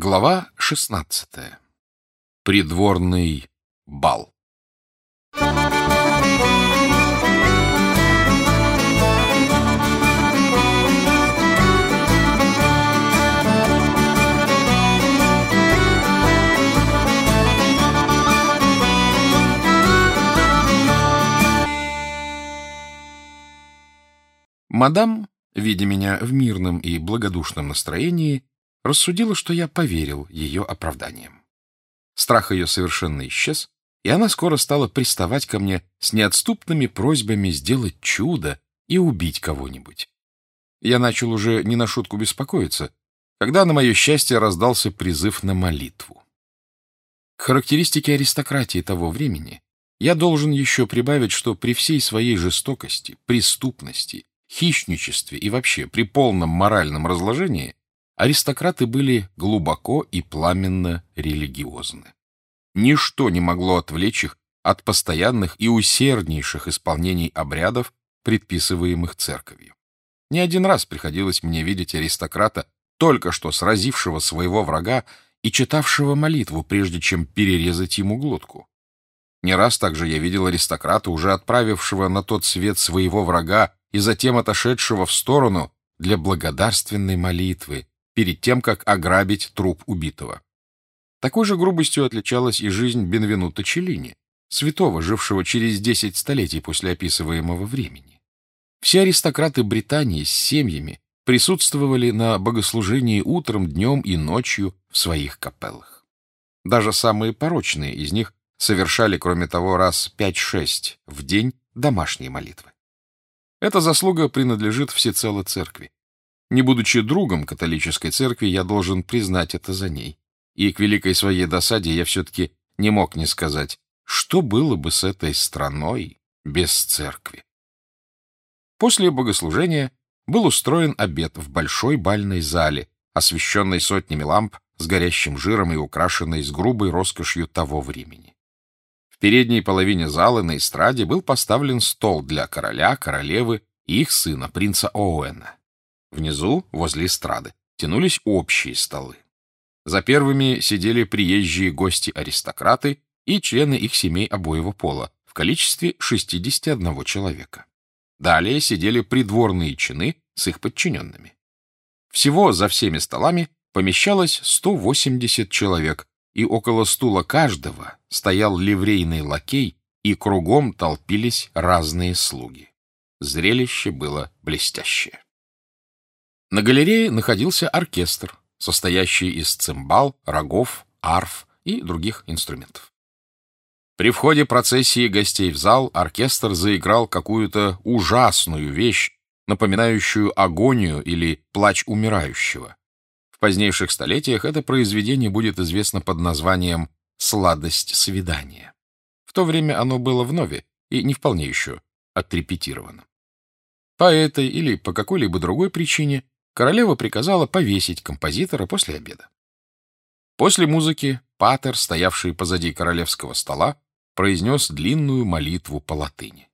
Глава 16. Придворный бал. Мадам, видя меня в мирном и благодушном настроении, рассудила, что я поверил ее оправданиям. Страх ее совершенно исчез, и она скоро стала приставать ко мне с неотступными просьбами сделать чудо и убить кого-нибудь. Я начал уже не на шутку беспокоиться, когда, на мое счастье, раздался призыв на молитву. К характеристике аристократии того времени я должен еще прибавить, что при всей своей жестокости, преступности, хищничестве и вообще при полном моральном разложении аристократы были глубоко и пламенно религиозны. Ничто не могло отвлечь их от постоянных и усерднейших исполнений обрядов, предписываемых церковью. Не один раз приходилось мне видеть аристократа, только что сразившего своего врага и читавшего молитву, прежде чем перерезать ему глотку. Не раз также я видел аристократа, уже отправившего на тот свет своего врага и затем отошедшего в сторону для благодарственной молитвы, перед тем, как ограбить труп убитого. Такой же грубостью отличалась и жизнь Бенвенута Челлини, святого, жившего через десять столетий после описываемого времени. Все аристократы Британии с семьями присутствовали на богослужении утром, днем и ночью в своих капеллах. Даже самые порочные из них совершали, кроме того, раз пять-шесть в день домашние молитвы. Эта заслуга принадлежит всецело церкви. Не будучи другом католической церкви, я должен признать это за ней. И к великой своей досаде я все-таки не мог не сказать, что было бы с этой страной без церкви. После богослужения был устроен обед в большой бальной зале, освещенной сотнями ламп с горящим жиром и украшенной с грубой роскошью того времени. В передней половине зала на эстраде был поставлен стол для короля, королевы и их сына, принца Оуэна. Внизу, возле эстрады, тянулись общие столы. За первыми сидели приезжие гости-аристократы и члены их семей обоего пола в количестве 61 человека. Далее сидели придворные чины с их подчиненными. Всего за всеми столами помещалось 180 человек, и около стула каждого стоял ливрейный лакей, и кругом толпились разные слуги. Зрелище было блестящее. На галерее находился оркестр, состоящий из цимбал, рогов, арф и других инструментов. При входе процессии гостей в зал оркестр заиграл какую-то ужасную вещь, напоминающую агонию или плач умирающего. В позднейших столетиях это произведение будет известно под названием «Сладость свидания». В то время оно было вновь и не вполне еще отрепетировано. По этой или по какой-либо другой причине королева приказала повесить композитора после обеда. После музыки Патер, стоявший позади королевского стола, произнес длинную молитву по латыни.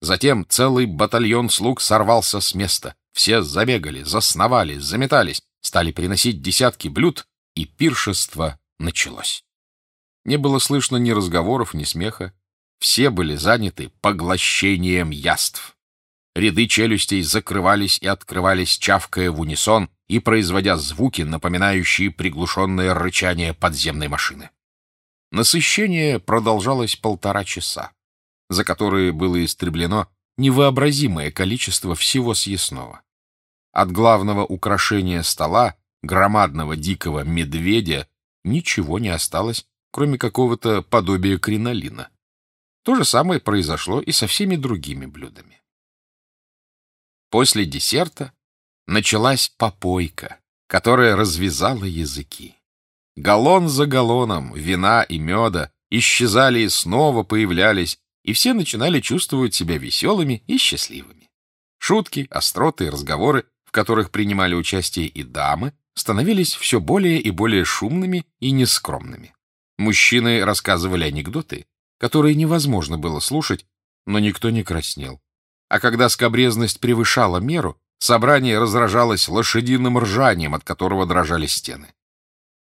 Затем целый батальон слуг сорвался с места. Все забегали, засновали, заметались, стали приносить десятки блюд, и пиршество началось. Не было слышно ни разговоров, ни смеха. Все были заняты поглощением яств. Ряды челюстей закрывались и открывались, чавкая в унисон и производя звуки, напоминающие приглушенное рычание подземной машины. Насыщение продолжалось полтора часа, за которые было истреблено невообразимое количество всего съестного. От главного украшения стола, громадного дикого медведя, ничего не осталось, кроме какого-то подобия кринолина. То же самое произошло и со всеми другими блюдами. После десерта началась попойка, которая развязала языки. Галлон за галлоном вина и меда исчезали и снова появлялись, и все начинали чувствовать себя веселыми и счастливыми. Шутки, остроты и разговоры, в которых принимали участие и дамы, становились все более и более шумными и нескромными. Мужчины рассказывали анекдоты, которые невозможно было слушать, но никто не краснел а когда скобрезность превышала меру, собрание разражалось лошадиным ржанием, от которого дрожали стены.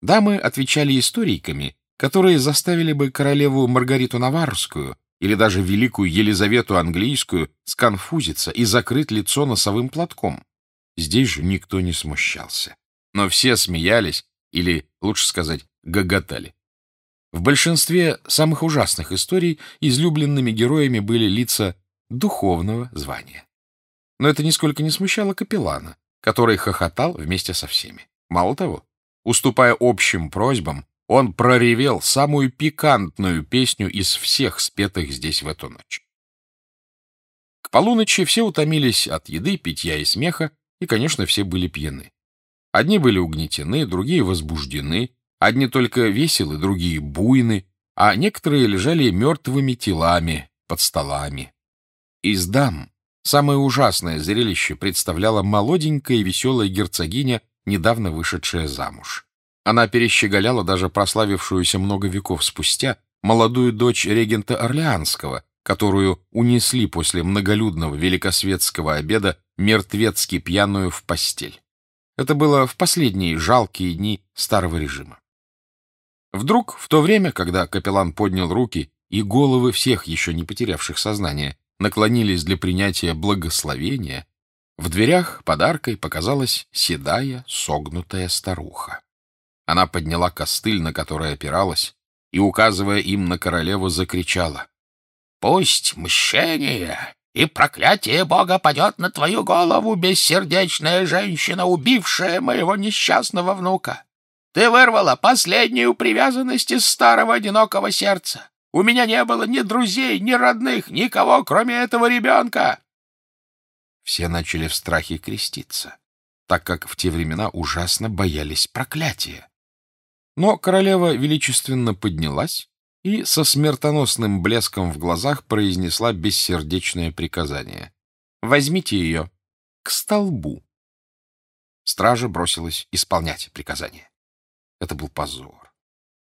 Дамы отвечали историками, которые заставили бы королеву Маргариту Наварскую или даже великую Елизавету Английскую сконфузиться и закрыть лицо носовым платком. Здесь же никто не смущался. Но все смеялись, или, лучше сказать, гоготали. В большинстве самых ужасных историй излюбленными героями были лица духовного звания. Но это нисколько не смущало капеллана, который хохотал вместе со всеми. Мало того, уступая общим просьбам, он проревел самую пикантную песню из всех спетых здесь в эту ночь. К полуночи все утомились от еды, питья и смеха, и, конечно, все были пьяны. Одни были угнетены, другие возбуждены, одни только веселы, другие буйны, а некоторые лежали мертвыми телами под столами. Из дам самое ужасное зрелище представляла молоденькая и веселая герцогиня, недавно вышедшая замуж. Она перещеголяла даже прославившуюся много веков спустя молодую дочь регента Орлеанского, которую унесли после многолюдного великосветского обеда мертвецки пьяную в постель. Это было в последние жалкие дни старого режима. Вдруг, в то время, когда капеллан поднял руки, и головы всех еще не потерявших сознание наклонились для принятия благословения, в дверях подаркой показалась седая, согнутая старуха. Она подняла костыль, на который опиралась, и, указывая им на королеву, закричала. — Пусть мщение и проклятие Бога падет на твою голову, бессердечная женщина, убившая моего несчастного внука. Ты вырвала последнюю привязанность из старого одинокого сердца. У меня не было ни друзей, ни родных, никого, кроме этого ребенка. Все начали в страхе креститься, так как в те времена ужасно боялись проклятия. Но королева величественно поднялась и со смертоносным блеском в глазах произнесла бессердечное приказание. «Возьмите ее к столбу». Стража бросилась исполнять приказание. Это был позор.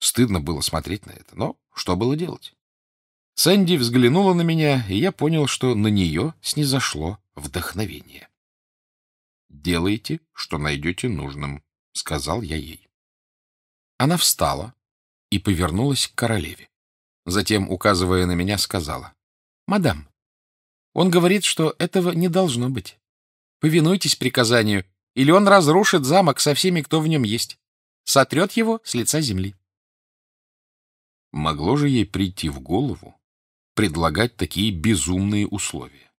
Стыдно было смотреть на это, но что было делать? Сэнди взглянула на меня, и я понял, что на нее снизошло вдохновение. «Делайте, что найдете нужным», — сказал я ей. Она встала и повернулась к королеве. Затем, указывая на меня, сказала. — Мадам, он говорит, что этого не должно быть. Повинуйтесь приказанию, или он разрушит замок со всеми, кто в нем есть. Сотрет его с лица земли. Могло же ей прийти в голову предлагать такие безумные условия?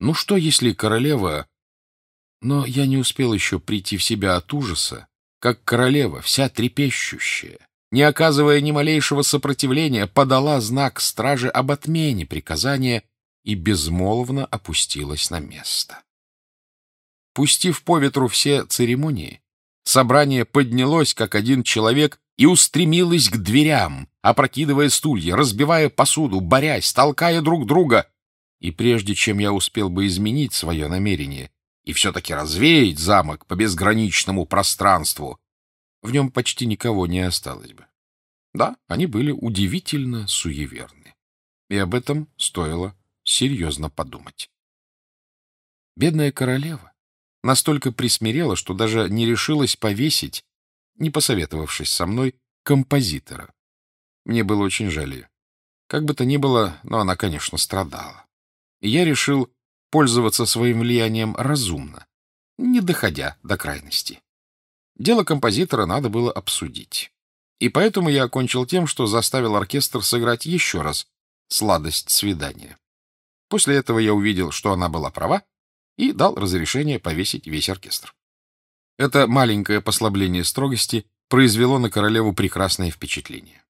Ну что, если королева... Но я не успел еще прийти в себя от ужаса, как королева, вся трепещущая, не оказывая ни малейшего сопротивления, подала знак страже об отмене приказания и безмолвно опустилась на место. Пустив по ветру все церемонии, собрание поднялось, как один человек, и устремилось к дверям, опрокидывая стулья, разбивая посуду, борясь, толкая друг друга. И прежде чем я успел бы изменить свое намерение, и все-таки развеять замок по безграничному пространству, в нем почти никого не осталось бы. Да, они были удивительно суеверны. И об этом стоило серьезно подумать. Бедная королева настолько присмирела, что даже не решилась повесить, не посоветовавшись со мной, композитора. Мне было очень жаль ее. Как бы то ни было, но она, конечно, страдала. И я решил пользоваться своим влиянием разумно, не доходя до крайности. Дело композитора надо было обсудить. И поэтому я окончил тем, что заставил оркестр сыграть еще раз «Сладость свидания». После этого я увидел, что она была права, и дал разрешение повесить весь оркестр. Это маленькое послабление строгости произвело на королеву прекрасное впечатление.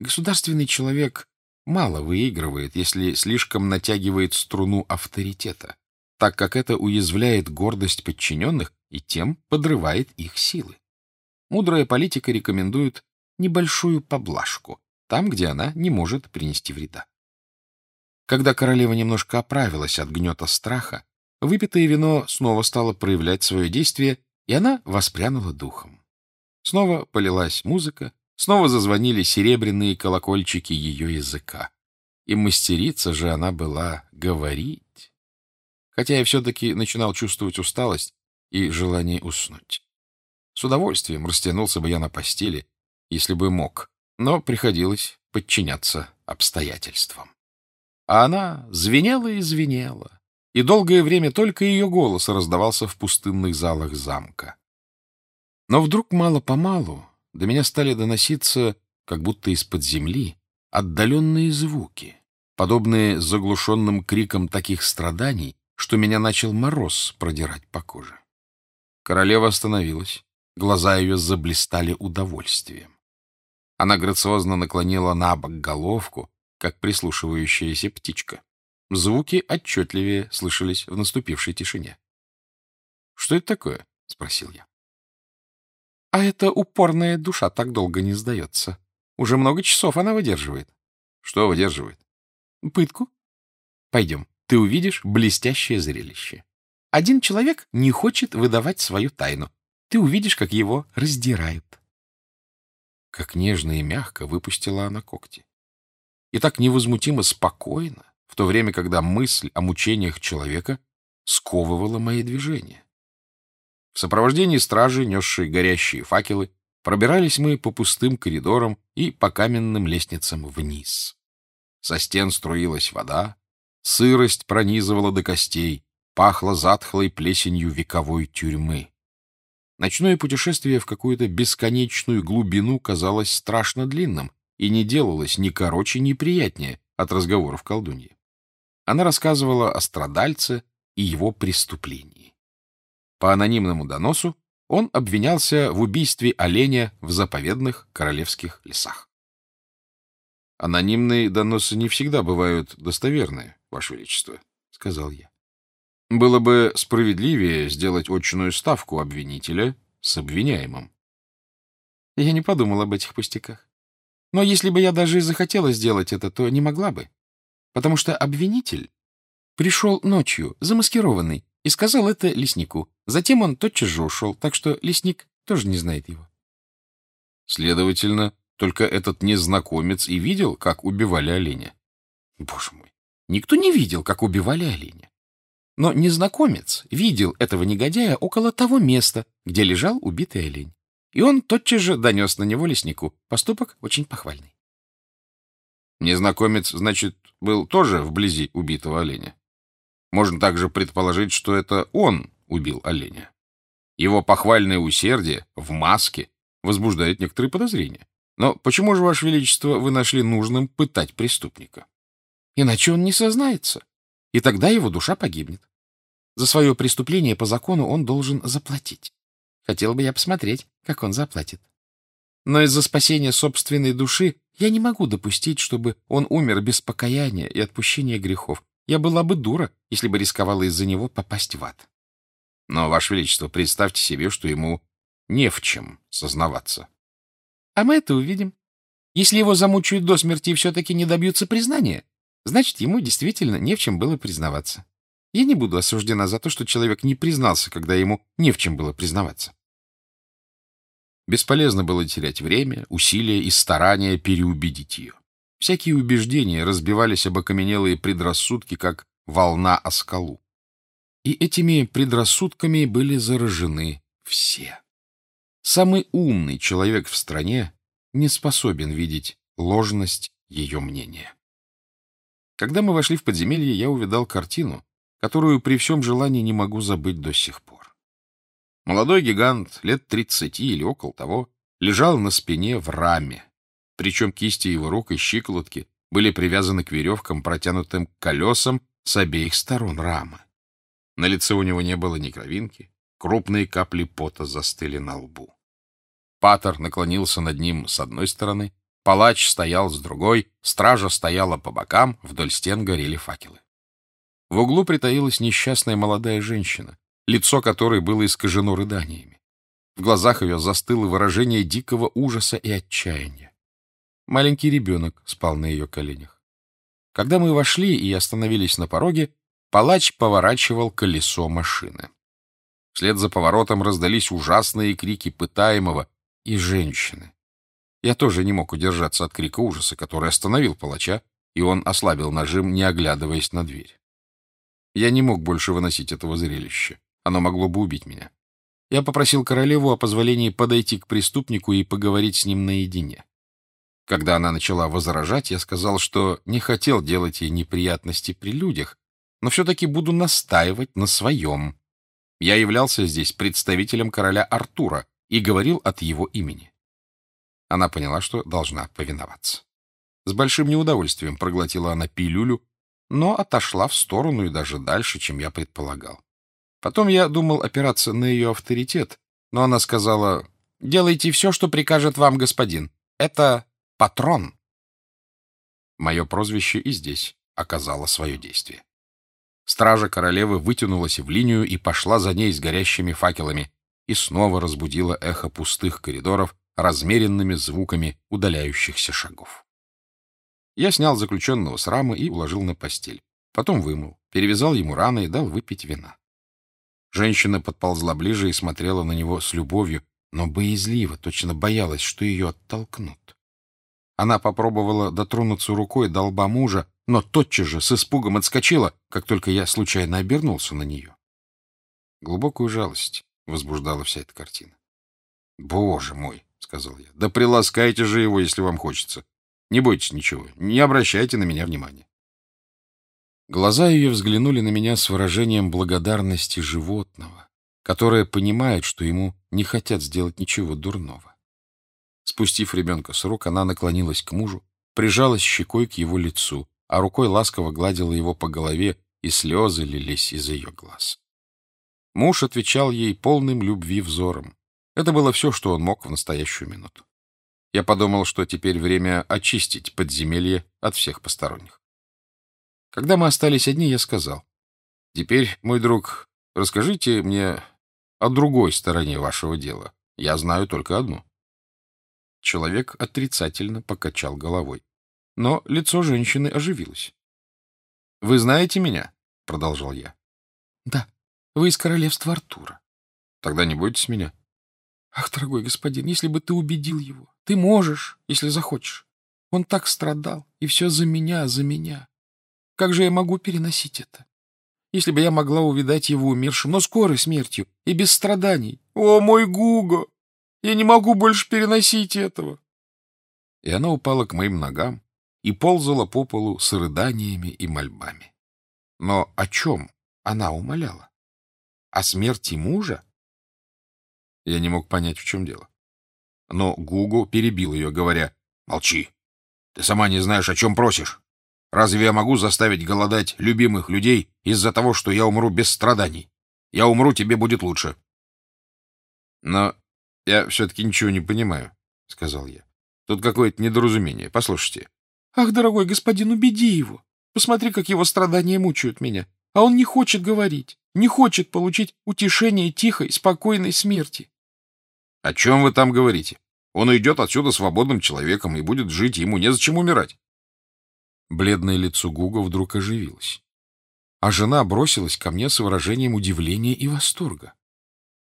Государственный человек мало выигрывает, если слишком натягивает струну авторитета, так как это уязвляет гордость подчиненных и тем подрывает их силы. Мудрая политика рекомендует небольшую поблажку, там, где она не может принести вреда. Когда королева немножко оправилась от гнета страха, выпитое вино снова стало проявлять свое действие, и она воспрянула духом. Снова полилась музыка, Снова зазвонили серебряные колокольчики ее языка. И мастерица же она была говорить. Хотя я все-таки начинал чувствовать усталость и желание уснуть. С удовольствием растянулся бы я на постели, если бы мог, но приходилось подчиняться обстоятельствам. А она звенела и звенела, и долгое время только ее голос раздавался в пустынных залах замка. Но вдруг мало-помалу до меня стали доноситься, как будто из-под земли, отдаленные звуки, подобные заглушенным крикам таких страданий, что меня начал мороз продирать по коже. Королева остановилась, глаза ее заблистали удовольствием. Она грациозно наклонила на бок головку, как прислушивающаяся птичка. Звуки отчетливее слышались в наступившей тишине. — Что это такое? — спросил я. — А эта упорная душа так долго не сдается. Уже много часов она выдерживает. — Что выдерживает? — Пытку. Пойдем, ты увидишь блестящее зрелище. Один человек не хочет выдавать свою тайну. Ты увидишь, как его раздирают. Как нежно и мягко выпустила она когти и так невозмутимо спокойно, в то время, когда мысль о мучениях человека сковывала мои движения. В сопровождении стражи, несшей горящие факелы, пробирались мы по пустым коридорам и по каменным лестницам вниз. Со стен струилась вода, сырость пронизывала до костей, пахло затхлой плесенью вековой тюрьмы. Ночное путешествие в какую-то бесконечную глубину казалось страшно длинным, и не делалось ни короче, ни приятнее от разговоров колдуньи. Она рассказывала о страдальце и его преступлении. По анонимному доносу он обвинялся в убийстве оленя в заповедных королевских лесах. «Анонимные доносы не всегда бывают достоверны, Ваше Величество», — сказал я. «Было бы справедливее сделать очную ставку обвинителя с обвиняемым». Я не подумал об этих пустяках. Но если бы я даже и захотела сделать это, то не могла бы. Потому что обвинитель пришел ночью, замаскированный, и сказал это леснику. Затем он тотчас же ушел, так что лесник тоже не знает его. Следовательно, только этот незнакомец и видел, как убивали оленя. Боже мой, никто не видел, как убивали оленя. Но незнакомец видел этого негодяя около того места, где лежал убитый олень. И он тотчас же донес на него леснику. Поступок очень похвальный. Незнакомец, значит, был тоже вблизи убитого оленя. Можно также предположить, что это он убил оленя. Его похвальное усердие в маске возбуждает некоторые подозрения. Но почему же, Ваше Величество, вы нашли нужным пытать преступника? Иначе он не сознается, и тогда его душа погибнет. За свое преступление по закону он должен заплатить. Хотел бы я посмотреть, как он заплатит. Но из-за спасения собственной души я не могу допустить, чтобы он умер без покаяния и отпущения грехов. Я была бы дура, если бы рисковала из-за него попасть в ад. Но, Ваше Величество, представьте себе, что ему не в чем сознаваться. А мы это увидим. Если его замучают до смерти и все-таки не добьются признания, значит, ему действительно не в чем было признаваться. Я не буду осуждена за то, что человек не признался, когда ему не в чем было признаваться. Бесполезно было терять время, усилия и старания переубедить ее. Всякие убеждения разбивались об окаменелые предрассудки, как волна о скалу. И этими предрассудками были заражены все. Самый умный человек в стране не способен видеть ложность ее мнения. Когда мы вошли в подземелье, я увидал картину, которую при всем желании не могу забыть до сих пор. Молодой гигант, лет тридцати или около того, лежал на спине в раме, причем кисти его рук и щиколотки были привязаны к веревкам, протянутым колесам с обеих сторон рамы. На лице у него не было ни кровинки, крупные капли пота застыли на лбу. Патер наклонился над ним с одной стороны, палач стоял с другой, стража стояла по бокам, вдоль стен горели факелы. В углу притаилась несчастная молодая женщина, лицо которой было искажено рыданиями. В глазах ее застыло выражение дикого ужаса и отчаяния. Маленький ребенок спал на ее коленях. Когда мы вошли и остановились на пороге, палач поворачивал колесо машины. Вслед за поворотом раздались ужасные крики пытаемого и женщины. Я тоже не мог удержаться от крика ужаса, который остановил палача, и он ослабил нажим, не оглядываясь на дверь. Я не мог больше выносить этого зрелища. Оно могло бы убить меня. Я попросил королеву о позволении подойти к преступнику и поговорить с ним наедине. Когда она начала возражать, я сказал, что не хотел делать ей неприятности при людях, но все-таки буду настаивать на своем. Я являлся здесь представителем короля Артура и говорил от его имени. Она поняла, что должна повиноваться. С большим неудовольствием проглотила она пилюлю, но отошла в сторону и даже дальше, чем я предполагал. Потом я думал опираться на ее авторитет, но она сказала, «Делайте все, что прикажет вам господин. Это патрон». Мое прозвище и здесь оказало свое действие. Стража королевы вытянулась в линию и пошла за ней с горящими факелами и снова разбудила эхо пустых коридоров размеренными звуками удаляющихся шагов. Я снял заключенного с рамы и уложил на постель. Потом вымыл, перевязал ему раны и дал выпить вина. Женщина подползла ближе и смотрела на него с любовью, но боязливо, точно боялась, что ее оттолкнут. Она попробовала дотронуться рукой до лба мужа, но тотчас же с испугом отскочила, как только я случайно обернулся на нее. Глубокую жалость возбуждала вся эта картина. «Боже мой!» — сказал я. — Да приласкайте же его, если вам хочется. Не бойтесь ничего, не обращайте на меня внимания. Глаза ее взглянули на меня с выражением благодарности животного, которое понимает, что ему не хотят сделать ничего дурного. Спустив ребенка с рук, она наклонилась к мужу, прижалась щекой к его лицу, а рукой ласково гладила его по голове, и слезы лились из ее глаз. Муж отвечал ей полным любви взором. Это было все, что он мог в настоящую минуту. Я подумал, что теперь время очистить подземелье от всех посторонних. Когда мы остались одни, я сказал, «Теперь, мой друг, расскажите мне о другой стороне вашего дела. Я знаю только одну». Человек отрицательно покачал головой. Но лицо женщины оживилось. «Вы знаете меня?» — продолжал я. «Да, вы из королевства Артура». «Тогда не бойтесь меня». «Ах, дорогой господин, если бы ты убедил его, ты можешь, если захочешь. Он так страдал, и все за меня, за меня. Как же я могу переносить это? Если бы я могла увидать его умершим, но скорой смертью и без страданий. О, мой Гуго! Я не могу больше переносить этого. И она упала к моим ногам и ползала по полу с рыданиями и мольбами. Но о чем она умоляла? О смерти мужа? Я не мог понять, в чем дело. Но Гугу перебил ее, говоря, «Молчи. Ты сама не знаешь, о чем просишь. Разве я могу заставить голодать любимых людей из-за того, что я умру без страданий? Я умру, тебе будет лучше». «Но я все-таки ничего не понимаю», — сказал я. «Тут какое-то недоразумение. Послушайте». «Ах, дорогой господин, убеди его. Посмотри, как его страдания мучают меня. А он не хочет говорить, не хочет получить утешение тихой, спокойной смерти. О чем вы там говорите? Он уйдет отсюда свободным человеком и будет жить, ему незачем умирать. Бледное лицо Гуга вдруг оживилось. А жена бросилась ко мне с выражением удивления и восторга.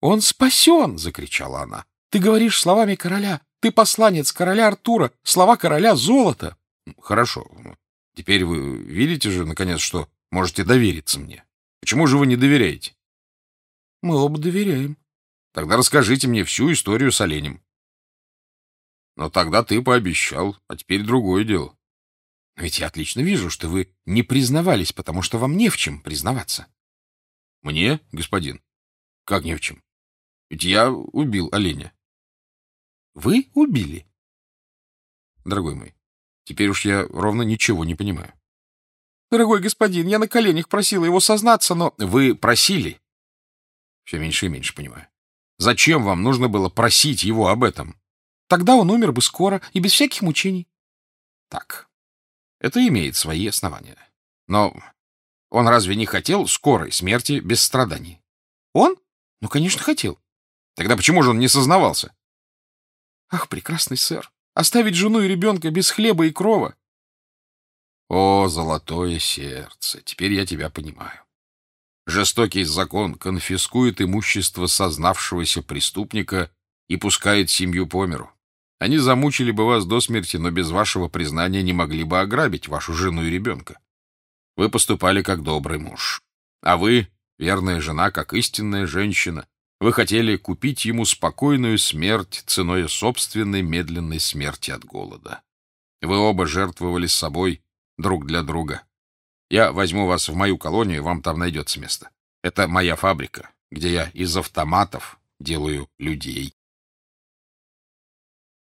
«Он спасен!» — закричала она. «Ты говоришь словами короля. Ты посланец короля Артура. Слова короля — золото!» «Хорошо. Теперь вы видите же, наконец, что можете довериться мне. Почему же вы не доверяете?» «Мы оба доверяем», Тогда расскажите мне всю историю с оленем. Но тогда ты пообещал, а теперь другое дело. Но ведь я отлично вижу, что вы не признавались, потому что вам не в чем признаваться. Мне, господин? Как не в чем? Ведь я убил оленя. Вы убили? Дорогой мой, теперь уж я ровно ничего не понимаю. Дорогой господин, я на коленях просила его сознаться, но... Вы просили? Все меньше и меньше понимаю. Зачем вам нужно было просить его об этом? Тогда он умер бы скоро и без всяких мучений. Так, это имеет свои основания. Но он разве не хотел скорой смерти без страданий? Он? Ну, конечно, хотел. Тогда почему же он не сознавался? Ах, прекрасный сэр, оставить жену и ребенка без хлеба и крова. О, золотое сердце, теперь я тебя понимаю. Жестокий закон конфискует имущество сознавшегося преступника и пускает семью по миру. Они замучили бы вас до смерти, но без вашего признания не могли бы ограбить вашу жену и ребенка. Вы поступали как добрый муж. А вы, верная жена, как истинная женщина, Вы хотели купить ему спокойную смерть ценой собственной медленной смерти от голода. Вы оба жертвовали собой друг для друга. Я возьму вас в мою колонию, вам там найдется место. Это моя фабрика, где я из автоматов делаю людей.